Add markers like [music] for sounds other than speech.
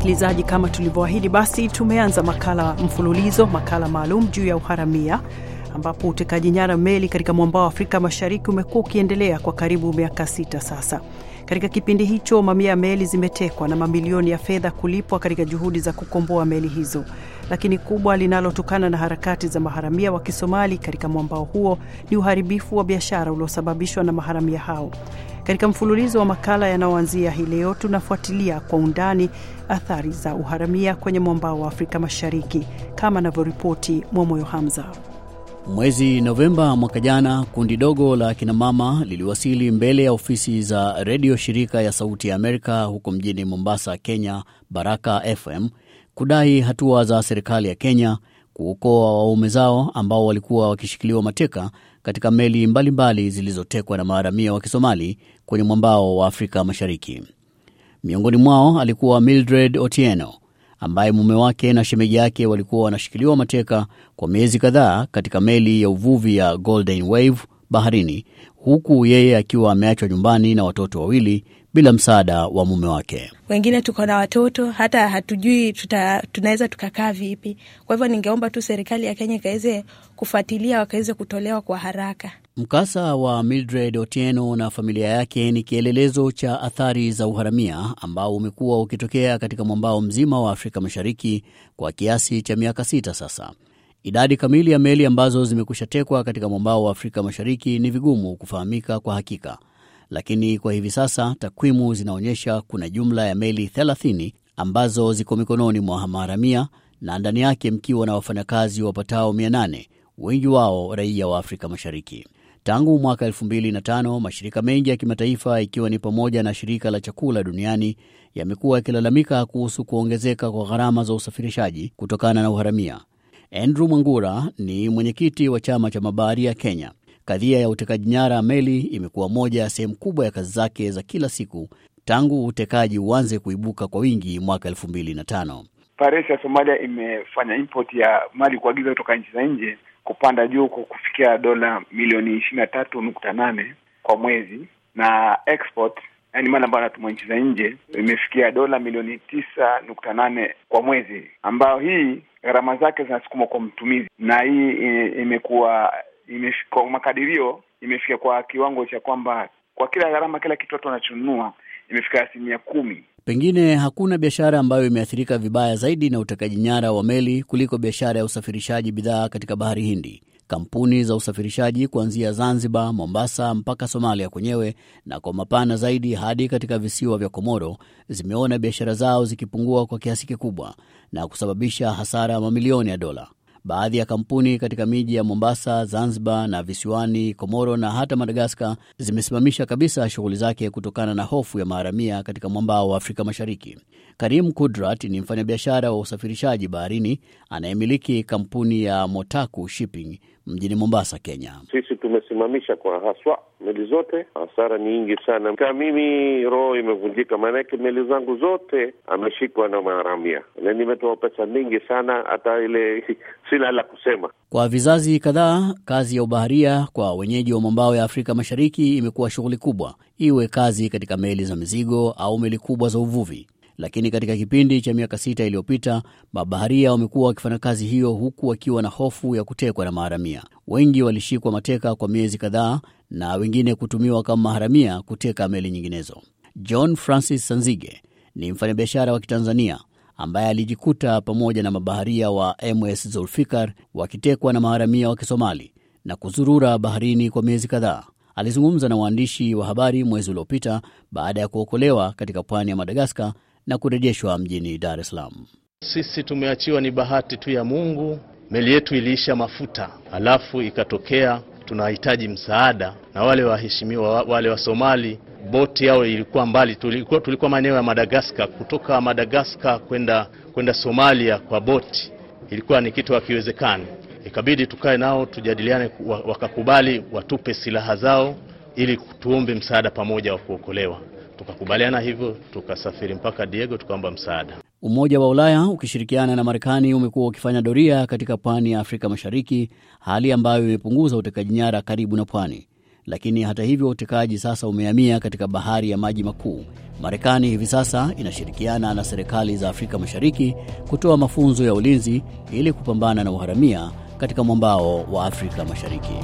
msikilizaji, kama tulivyoahidi, basi tumeanza makala mfululizo, makala maalum juu ya uharamia, ambapo utekaji nyara meli katika mwambao wa Afrika Mashariki umekuwa ukiendelea kwa karibu miaka sita sasa. Katika kipindi hicho, mamia ya meli zimetekwa na mamilioni ya fedha kulipwa katika juhudi za kukomboa meli hizo, lakini kubwa linalotokana na harakati za maharamia wa Kisomali katika mwambao huo ni uharibifu wa biashara uliosababishwa na maharamia hao. Katika mfululizo wa makala yanayoanzia hii leo, tunafuatilia kwa undani athari za uharamia kwenye mwambao wa Afrika Mashariki, kama anavyoripoti Mwamoyo Hamza. Mwezi Novemba mwaka jana, kundi dogo la kinamama liliwasili mbele ya ofisi za redio shirika ya Sauti ya Amerika huko mjini Mombasa, Kenya, Baraka FM, kudai hatua za serikali ya Kenya kuokoa waume zao ambao walikuwa wakishikiliwa mateka katika meli mbalimbali zilizotekwa na maharamia wa Kisomali kwenye mwambao wa Afrika Mashariki. Miongoni mwao alikuwa Mildred Otieno ambaye mume wake na shemeji yake walikuwa wanashikiliwa mateka kwa miezi kadhaa katika meli ya uvuvi ya Golden Wave baharini, huku yeye akiwa ameachwa nyumbani na watoto wawili bila msaada wa mume wake. Wengine tuko na watoto hata hatujui tuta, tunaweza tukakaa vipi. Kwa hivyo ningeomba tu serikali ya Kenya ikaweze kufuatilia wakaweze kutolewa kwa haraka. Mkasa wa Mildred Otieno na familia yake ni kielelezo cha athari za uharamia ambao umekuwa ukitokea katika mwambao mzima wa Afrika Mashariki kwa kiasi cha miaka sita sasa. Idadi kamili ya meli ambazo zimekwisha tekwa katika mwambao wa Afrika Mashariki ni vigumu kufahamika kwa hakika, lakini kwa hivi sasa takwimu zinaonyesha kuna jumla ya meli 30 ambazo ziko mikononi mwa maharamia na ndani yake mkiwa na wafanyakazi wapatao 800, wengi wao raia wa Afrika Mashariki. Tangu mwaka 2005 mashirika mengi ya kimataifa ikiwa ni pamoja na shirika la chakula duniani yamekuwa yakilalamika kuhusu kuongezeka kwa gharama za usafirishaji kutokana na uharamia. Andrew Mwangura ni mwenyekiti wa chama cha mabaharia Kenya. Kadhia ya utekaji nyara meli imekuwa moja ya sehemu kubwa ya kazi zake za kila siku tangu utekaji uanze kuibuka kwa wingi mwaka elfu mbili na tano. Paresi ya Somalia imefanya import ya mali kuagiza kutoka nchi za nje kupanda juu kwa kufikia dola milioni ishirini na tatu nukta nane kwa mwezi, na export yaani mali ambayo anatumwa nchi za nje imefikia dola milioni tisa nukta nane kwa mwezi, ambayo hii gharama zake zinasukumwa kwa mtumizi, na hii imekuwa kwa makadirio imefika kwa kiwango cha kwamba kwa kila gharama, kila kitu watu wanachonunua imefika asilimia kumi. Pengine hakuna biashara ambayo imeathirika vibaya zaidi na utekaji nyara wa meli kuliko biashara ya usafirishaji bidhaa katika bahari Hindi. Kampuni za usafirishaji kuanzia Zanzibar, Mombasa mpaka Somalia kwenyewe na kwa mapana zaidi hadi katika visiwa vya Komoro zimeona biashara zao zikipungua kwa kiasi kikubwa na kusababisha hasara ya mamilioni ya dola. Baadhi ya kampuni katika miji ya Mombasa, Zanzibar na visiwani Komoro na hata Madagaskar zimesimamisha kabisa shughuli zake kutokana na hofu ya maharamia katika mwambao wa Afrika Mashariki. Karim Kudrat ni mfanyabiashara wa usafirishaji baharini anayemiliki kampuni ya Motaku Shipping mjini Mombasa, Kenya. Sisi tumesimamisha kwa haswa meli zote, hasara ni nyingi sana. Ka mimi roho imevunjika, maanake meli zangu zote ameshikwa na maharamia na nimetoa pesa mingi sana, hata ile [laughs] sina la kusema. Kwa vizazi kadhaa, kazi ya ubaharia kwa wenyeji wa mwambao ya Afrika Mashariki imekuwa shughuli kubwa, iwe kazi katika meli za mizigo au meli kubwa za uvuvi. Lakini katika kipindi cha miaka sita iliyopita mabaharia wamekuwa wakifanya kazi hiyo huku wakiwa na hofu ya kutekwa na maharamia. Wengi walishikwa mateka kwa miezi kadhaa na wengine kutumiwa kama maharamia kuteka meli nyinginezo. John Francis Sanzige ni mfanyabiashara wa Kitanzania ambaye alijikuta pamoja na mabaharia wa MS Zulfikar wakitekwa na maharamia wa Kisomali na kuzurura baharini kwa miezi kadhaa. Alizungumza na waandishi wa habari mwezi uliopita baada ya kuokolewa katika pwani ya Madagaskar na kurejeshwa mjini Dar es Salaam. Sisi tumeachiwa ni bahati tu ya Mungu. Meli yetu iliisha mafuta, alafu ikatokea tunahitaji msaada, na wale waheshimiwa wale wa Somali, boti yao ilikuwa mbali, tulikuwa, tulikuwa maeneo ya Madagaskar. Kutoka Madagaskar kwenda kwenda Somalia kwa boti ilikuwa ni kitu hakiwezekani. Ikabidi tukae nao tujadiliane, wakakubali watupe silaha zao ili tuombe msaada pamoja wa kuokolewa. Tukakubaliana hivyo, tukasafiri mpaka Diego tukaomba msaada. Umoja wa Ulaya ukishirikiana na Marekani umekuwa ukifanya doria katika pwani ya Afrika Mashariki, hali ambayo imepunguza utekaji nyara karibu na pwani. Lakini hata hivyo, utekaji sasa umehamia katika bahari ya maji makuu, Marekani hivi sasa inashirikiana na serikali za Afrika Mashariki kutoa mafunzo ya ulinzi ili kupambana na uharamia katika mwambao wa Afrika Mashariki.